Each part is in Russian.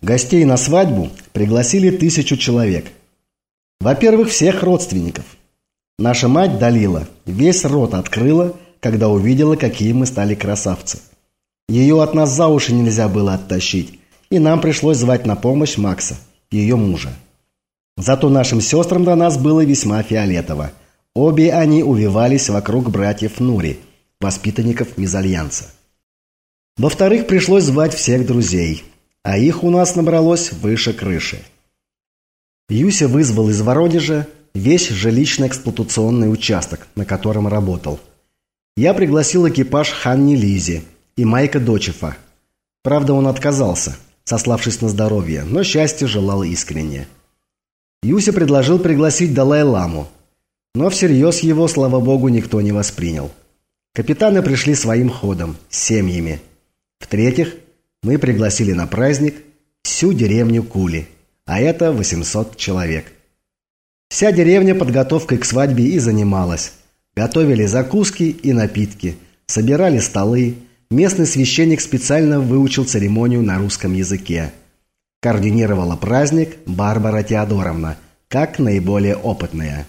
Гостей на свадьбу пригласили тысячу человек. Во-первых, всех родственников. Наша мать Далила весь рот открыла, когда увидела, какие мы стали красавцы. Ее от нас за уши нельзя было оттащить, и нам пришлось звать на помощь Макса, ее мужа. Зато нашим сестрам до нас было весьма фиолетово. Обе они увивались вокруг братьев Нури, воспитанников мезальянса. Во-вторых, пришлось звать всех друзей, а их у нас набралось выше крыши. Юся вызвал из Воронежа весь жилищно-эксплуатационный участок, на котором работал. Я пригласил экипаж Ханни Лизи и Майка Дочефа. Правда, он отказался, сославшись на здоровье, но счастье желал искренне. Юся предложил пригласить Далай-ламу, но всерьез его, слава богу, никто не воспринял. Капитаны пришли своим ходом, семьями. В-третьих, мы пригласили на праздник всю деревню Кули, а это 800 человек. Вся деревня подготовкой к свадьбе и занималась. Готовили закуски и напитки, собирали столы. Местный священник специально выучил церемонию на русском языке. Координировала праздник Барбара Теодоровна, как наиболее опытная.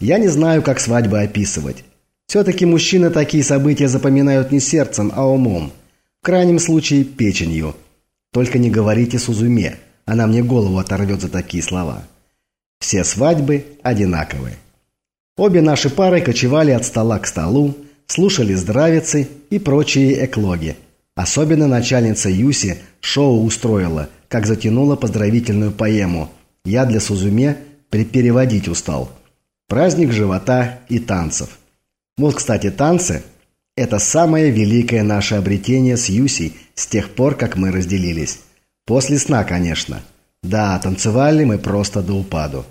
Я не знаю, как свадьбы описывать. Все-таки мужчины такие события запоминают не сердцем, а умом. Крайнем случае печенью. Только не говорите Сузуме, она мне голову оторвет за такие слова. Все свадьбы одинаковые. Обе наши пары кочевали от стола к столу, слушали здравицы и прочие эклоги. Особенно начальница Юси шоу устроила, как затянула поздравительную поэму «Я для Сузуме переводить устал». Праздник живота и танцев. Вот, кстати, танцы – это самое великое наше обретение с Юсей с тех пор, как мы разделились. После сна, конечно. Да, танцевали мы просто до упаду.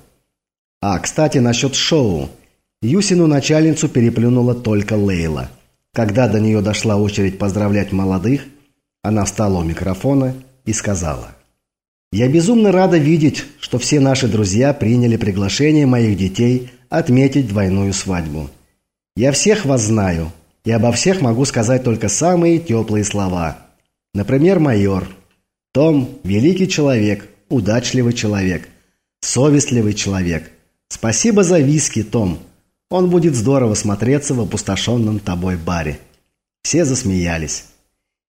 А, кстати, насчет шоу. Юсину начальницу переплюнула только Лейла – когда до нее дошла очередь поздравлять молодых, она встала у микрофона и сказала. «Я безумно рада видеть, что все наши друзья приняли приглашение моих детей отметить двойную свадьбу. Я всех вас знаю, и обо всех могу сказать только самые теплые слова. Например, майор. Том – великий человек, удачливый человек, совестливый человек. Спасибо за виски, Том». Он будет здорово смотреться в опустошенном тобой баре. Все засмеялись.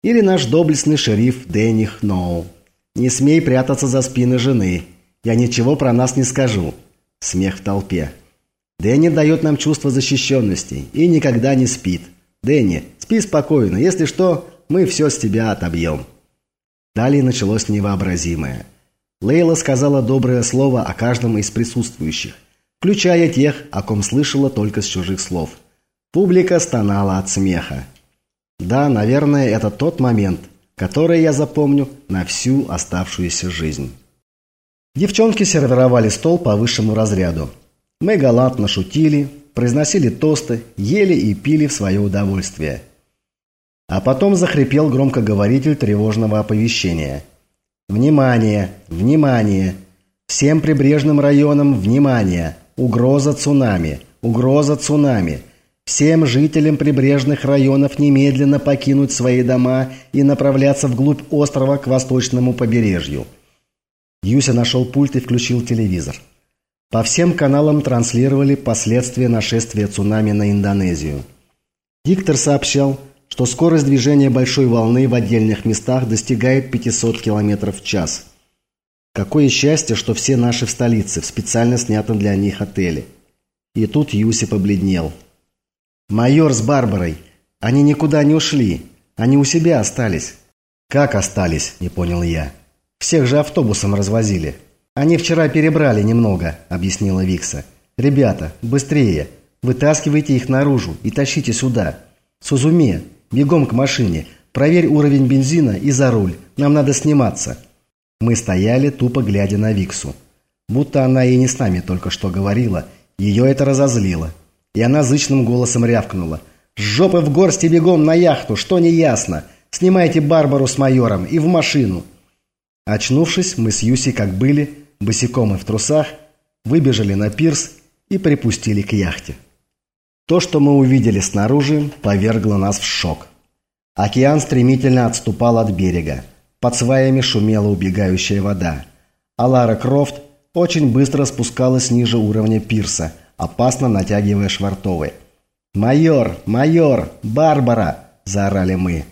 Или наш доблестный шериф Дэнни Хноу. Не смей прятаться за спины жены. Я ничего про нас не скажу. Смех в толпе. Дэнни дает нам чувство защищенности и никогда не спит. Дэнни, спи спокойно. Если что, мы все с тебя отобьем. Далее началось невообразимое. Лейла сказала доброе слово о каждом из присутствующих включая тех, о ком слышала только с чужих слов. Публика стонала от смеха. Да, наверное, это тот момент, который я запомню на всю оставшуюся жизнь. Девчонки сервировали стол по высшему разряду. Мы галантно шутили, произносили тосты, ели и пили в свое удовольствие. А потом захрипел громкоговоритель тревожного оповещения. «Внимание! Внимание! Всем прибрежным районам внимание! Угроза цунами! Угроза цунами! Всем жителям прибрежных районов немедленно покинуть свои дома и направляться вглубь острова к восточному побережью. Юся нашел пульт и включил телевизор. По всем каналам транслировали последствия нашествия цунами на Индонезию. Диктор сообщал, что скорость движения большой волны в отдельных местах достигает 500 км в час – Какое счастье, что все наши в столице, в специально снятом для них отеле. И тут Юси побледнел. «Майор с Барбарой! Они никуда не ушли! Они у себя остались!» «Как остались?» – не понял я. «Всех же автобусом развозили!» «Они вчера перебрали немного», – объяснила Викса. «Ребята, быстрее! Вытаскивайте их наружу и тащите сюда! Сузуме, бегом к машине! Проверь уровень бензина и за руль! Нам надо сниматься!» Мы стояли, тупо глядя на Виксу. Будто она и не с нами только что говорила. Ее это разозлило. И она зычным голосом рявкнула. «С жопы в горсти бегом на яхту, что не ясно. Снимайте Барбару с майором и в машину». Очнувшись, мы с Юси, как были, босиком и в трусах, выбежали на пирс и припустили к яхте. То, что мы увидели снаружи, повергло нас в шок. Океан стремительно отступал от берега. Под сваями шумела убегающая вода. А Лара Крофт очень быстро спускалась ниже уровня пирса, опасно натягивая швартовы. «Майор! Майор! Барбара!» – заорали мы.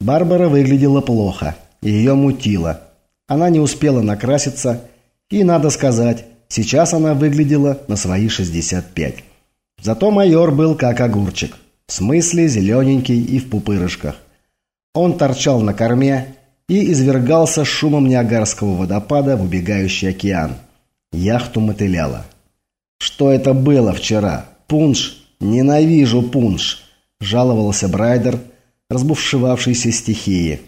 Барбара выглядела плохо, ее мутило. Она не успела накраситься, и, надо сказать, сейчас она выглядела на свои 65. Зато майор был как огурчик, в смысле зелененький и в пупырышках. Он торчал на корме и извергался шумом Ниагарского водопада в убегающий океан. Яхту мотыляло. «Что это было вчера? Пунш? Ненавижу пунш!» – жаловался Брайдер, разбушевавшийся стихии.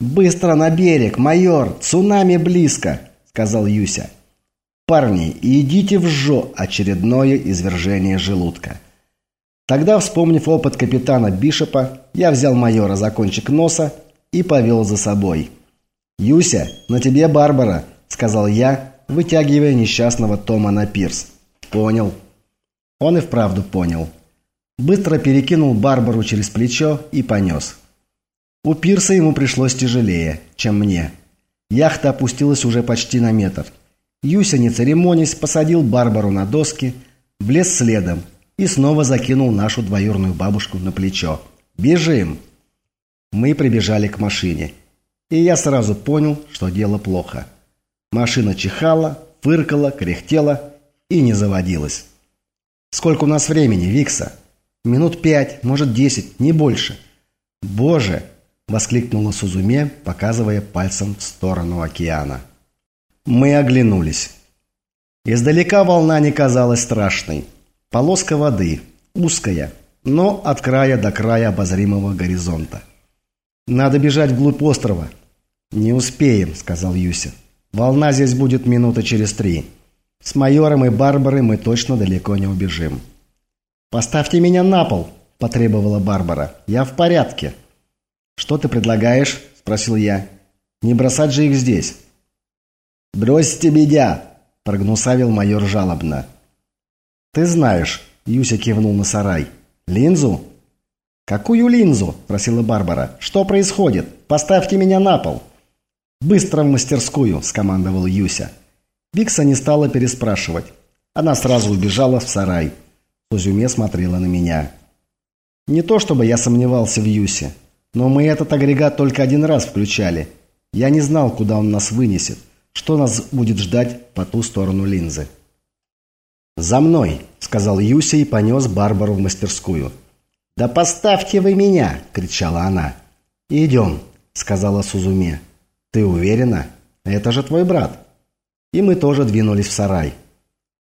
«Быстро на берег, майор! Цунами близко!» – сказал Юся. «Парни, идите в жо!» – очередное извержение желудка. Тогда, вспомнив опыт капитана Бишопа, я взял майора за кончик носа и повел за собой. «Юся, на тебе Барбара!» – сказал я, вытягивая несчастного Тома на пирс. «Понял». Он и вправду понял. Быстро перекинул Барбару через плечо и понес. У пирса ему пришлось тяжелее, чем мне. Яхта опустилась уже почти на метр. Юся, не церемонясь, посадил Барбару на доски, влез следом и снова закинул нашу двоюрную бабушку на плечо. «Бежим!» Мы прибежали к машине. И я сразу понял, что дело плохо. Машина чихала, фыркала, кряхтела и не заводилась. «Сколько у нас времени, Викса?» «Минут пять, может десять, не больше». «Боже!» – воскликнула Сузуме, показывая пальцем в сторону океана. Мы оглянулись. Издалека волна не казалась страшной. Полоска воды, узкая, но от края до края обозримого горизонта. «Надо бежать вглубь острова». «Не успеем», — сказал Юся. «Волна здесь будет минута через три. С майором и Барбарой мы точно далеко не убежим». «Поставьте меня на пол», — потребовала Барбара. «Я в порядке». «Что ты предлагаешь?» — спросил я. «Не бросать же их здесь». «Бросьте меня!» — прогнусавил майор жалобно. «Ты знаешь», – Юся кивнул на сарай. «Линзу?» «Какую линзу?» – просила Барбара. «Что происходит? Поставьте меня на пол!» «Быстро в мастерскую!» – скомандовал Юся. Викса не стала переспрашивать. Она сразу убежала в сарай. Сузюме смотрела на меня. Не то чтобы я сомневался в Юсе, но мы этот агрегат только один раз включали. Я не знал, куда он нас вынесет, что нас будет ждать по ту сторону линзы. «За мной!» – сказал Юся и понес Барбару в мастерскую. «Да поставьте вы меня!» – кричала она. «Идем!» – сказала Сузуме. «Ты уверена? Это же твой брат!» И мы тоже двинулись в сарай.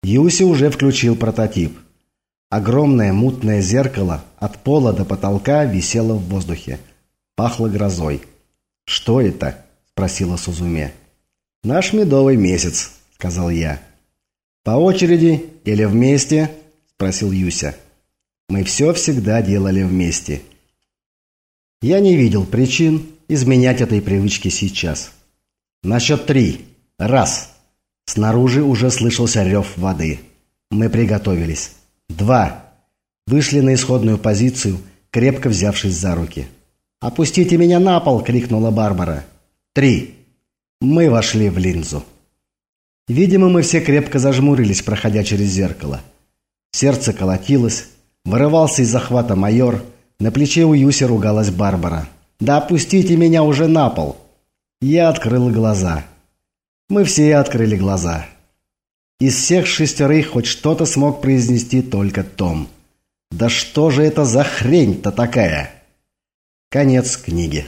Юси уже включил прототип. Огромное мутное зеркало от пола до потолка висело в воздухе. Пахло грозой. «Что это?» – спросила Сузуме. «Наш медовый месяц», – сказал я. «По очереди или вместе?» – спросил Юся. Мы все всегда делали вместе. Я не видел причин изменять этой привычке сейчас. На счет три. Раз. Снаружи уже слышался рев воды. Мы приготовились. Два. Вышли на исходную позицию, крепко взявшись за руки. «Опустите меня на пол!» – крикнула Барбара. Три. Мы вошли в линзу. Видимо, мы все крепко зажмурились, проходя через зеркало. Сердце колотилось, вырывался из захвата майор, на плече у Юси ругалась Барбара. «Да опустите меня уже на пол!» Я открыл глаза. Мы все открыли глаза. Из всех шестерых хоть что-то смог произнести только Том. «Да что же это за хрень-то такая?» Конец книги.